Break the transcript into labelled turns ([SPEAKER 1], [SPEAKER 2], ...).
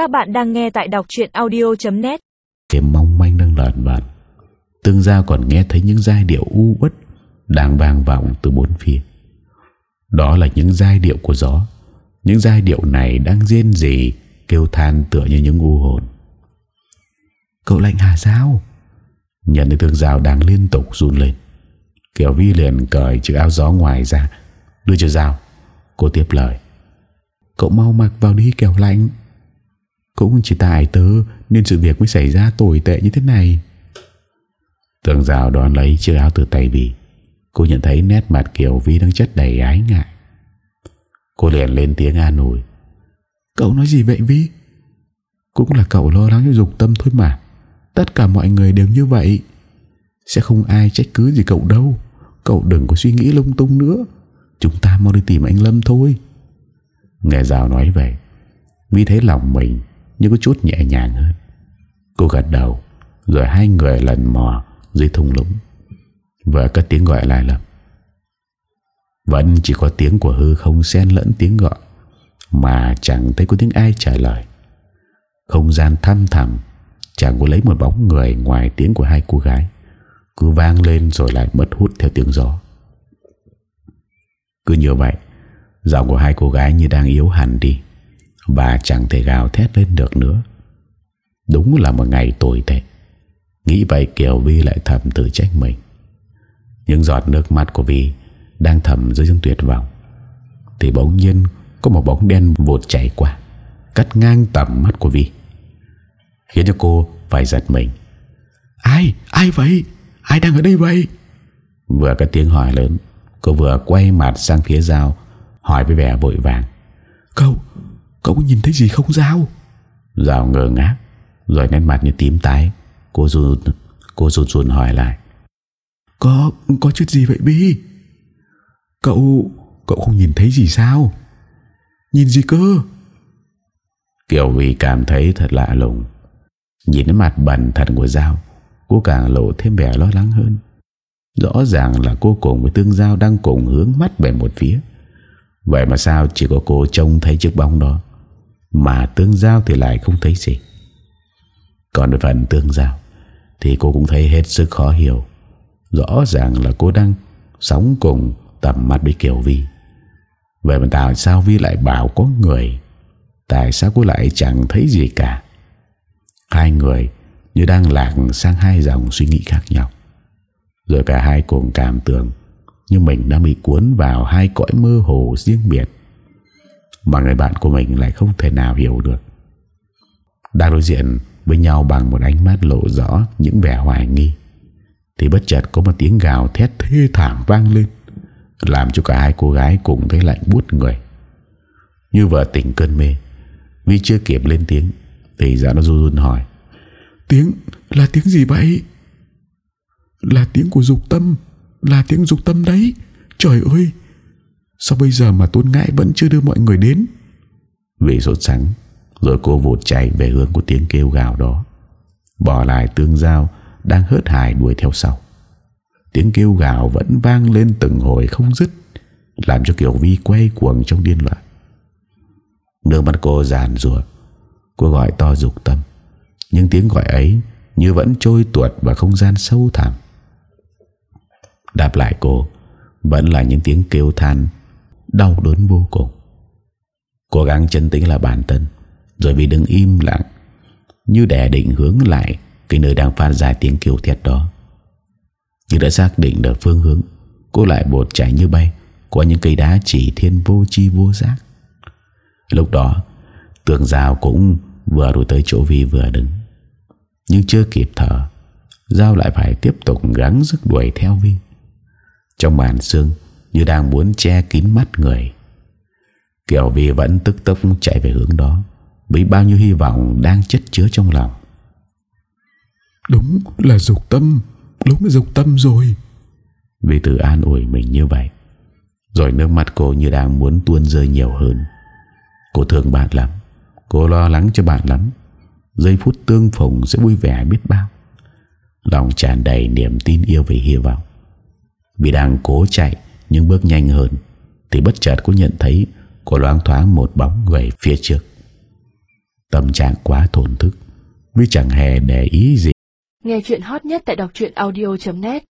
[SPEAKER 1] Các bạn đang nghe tại đọc chuyện audio.net
[SPEAKER 2] Cái mong manh đang lợn vợn Tương Giao còn nghe thấy những giai điệu u uất Đang vang vọng từ bốn phía. Đó là những giai điệu của gió. Những giai điệu này đang riêng gì Kêu than tựa như những u hồn. Cậu lạnh hà sao? Nhận thấy Tương Giao đang liên tục run lên. Kiều Vi liền cởi chiếc áo gió ngoài ra. Đưa cho Giao. Cô tiếp lời. Cậu mau mặc vào đi kẻo lạnh. Cũng chỉ tại tớ Nên sự việc mới xảy ra tồi tệ như thế này. Tường rào đón lấy chiếc áo từ tay vì Cô nhận thấy nét mặt Kiều Vi đang chất đầy ái ngại. Cô liền lên tiếng an ủi. Cậu nói gì vậy Vi Cũng là cậu lo lắng cho dục tâm thôi mà. Tất cả mọi người đều như vậy. Sẽ không ai trách cứ gì cậu đâu. Cậu đừng có suy nghĩ lung tung nữa. Chúng ta mau đi tìm anh Lâm thôi. Nghe Giao nói vậy Vi thấy lòng mình như có chút nhẹ nhàng hơn. Cô gật đầu, Rồi hai người lần mò dưới thung lũng. Và cất tiếng gọi lại lầm. Vẫn chỉ có tiếng của hư không xen lẫn tiếng gọi, Mà chẳng thấy có tiếng ai trả lời. Không gian thăm thẳm Chẳng có lấy một bóng người ngoài tiếng của hai cô gái, Cứ vang lên rồi lại mất hút theo tiếng gió. Cứ như vậy, Giọng của hai cô gái như đang yếu hẳn đi. Và chẳng thể gào thét lên được nữa. Đúng là một ngày tồi tệ. Nghĩ vậy Kiều Vi lại thầm tự trách mình. Những giọt nước mắt của Vi Đang thầm dưới những tuyệt vọng. Thì bỗng nhiên Có một bóng đen vụt chảy qua Cắt ngang tầm mắt của Vi. Khiến cho cô phải giật mình. Ai? Ai vậy? Ai đang ở đây vậy? Vừa có tiếng hỏi lớn Cô vừa quay mặt sang phía Giao Hỏi với vẻ vội vàng. Cậu, cậu có nhìn thấy gì không Giao? Giao ngờ ngác Rồi nét mặt như tím tái Cô run Cô run run hỏi lại Có, có chuyện gì vậy Bi? Cậu, cậu không nhìn thấy gì sao? Nhìn gì cơ? Kiều vì cảm thấy thật lạ lùng Nhìn cái mặt bẩn thật của Giao Cô càng lộ thêm vẻ lo lắng hơn Rõ ràng là cô cùng với Tương Giao Đang cùng hướng mắt về một phía Vậy mà sao chỉ có cô trông thấy chiếc bóng đó mà Tương Giao thì lại không thấy gì. Còn về phần Tương Giao, Thì cô cũng thấy hết sức khó hiểu. Rõ ràng là cô đang Sống cùng tầm mắt với Kiều Vi. Vậy mà tại sao Vi lại bảo có người? Tại sao cô lại chẳng thấy gì cả? Hai người như đang lạc sang hai dòng suy nghĩ khác nhau. Rồi cả hai cùng cảm tưởng Như mình đã bị cuốn vào hai cõi mơ hồ riêng biệt. Mà người bạn của mình lại không thể nào hiểu được. Đang đối diện với nhau bằng một ánh mắt lộ rõ những vẻ hoài nghi, Thì bất chợt có một tiếng gào thét thê thảm vang lên, Làm cho cả hai cô gái cùng thấy lạnh buốt người. Như vợ tỉnh cơn mê Vì chưa kịp lên tiếng, Thì ra nó run run hỏi, Tiếng, là tiếng gì vậy? Là tiếng của dục tâm, Là tiếng dục tâm đấy, Trời ơi Sao bây giờ mà tôn ngãi vẫn chưa đưa mọi người đến? Vì sốt sắng, Rồi cô vụt chạy về hướng của tiếng kêu gào đó. Bỏ lại tương giao Đang hớt hải đuổi theo sau. Tiếng kêu gào vẫn vang lên từng hồi không dứt, Làm cho Kiều Vi quay cuồng trong điên loạn. Nước mắt cô giàn rùa Cô gọi to dục tâm. Nhưng tiếng gọi ấy Như vẫn trôi tuột vào không gian sâu thẳm. Đáp lại cô, Vẫn là những tiếng kêu than Đau đớn vô cùng. Cố gắng chân tĩnh là bản thân, Rồi vì đứng im lặng, Như để định hướng lại Cái nơi đang phát ra tiếng kêu thét đó. Như đã xác định được phương hướng, Cô lại bột chạy như bay Qua những cây đá chỉ thiên vô chi vô giác. Lúc đó, Tường rào cũng vừa đuổi tới chỗ Vi vừa đứng. Nhưng chưa kịp thở, Giao lại phải tiếp tục gắng sức đuổi theo Vi. Trong màn xương như đang muốn che kín mắt người. Kiểu Vi vẫn tức tốc chạy về hướng đó Với bao nhiêu hy vọng đang chất chứa trong lòng. Đúng là dục tâm Đúng là dục tâm rồi. Vi tự an ủi mình như vậy Rồi nước mắt cô như đang muốn tuôn rơi nhiều hơn. Cô thương bạn lắm Cô lo lắng cho bạn lắm. Giây phút tương phùng sẽ vui vẻ biết bao. Lòng tràn đầy niềm tin yêu và hy vọng. Vì đang cố chạy nhưng bước nhanh hơn Thì bất chợt cô nhận thấy Cô loáng thoáng một bóng người phía trước. Tâm trạng quá thổn thức, Vì chẳng hề để ý gì.
[SPEAKER 1] Nghe chuyện hot nhất tại đọc audio.net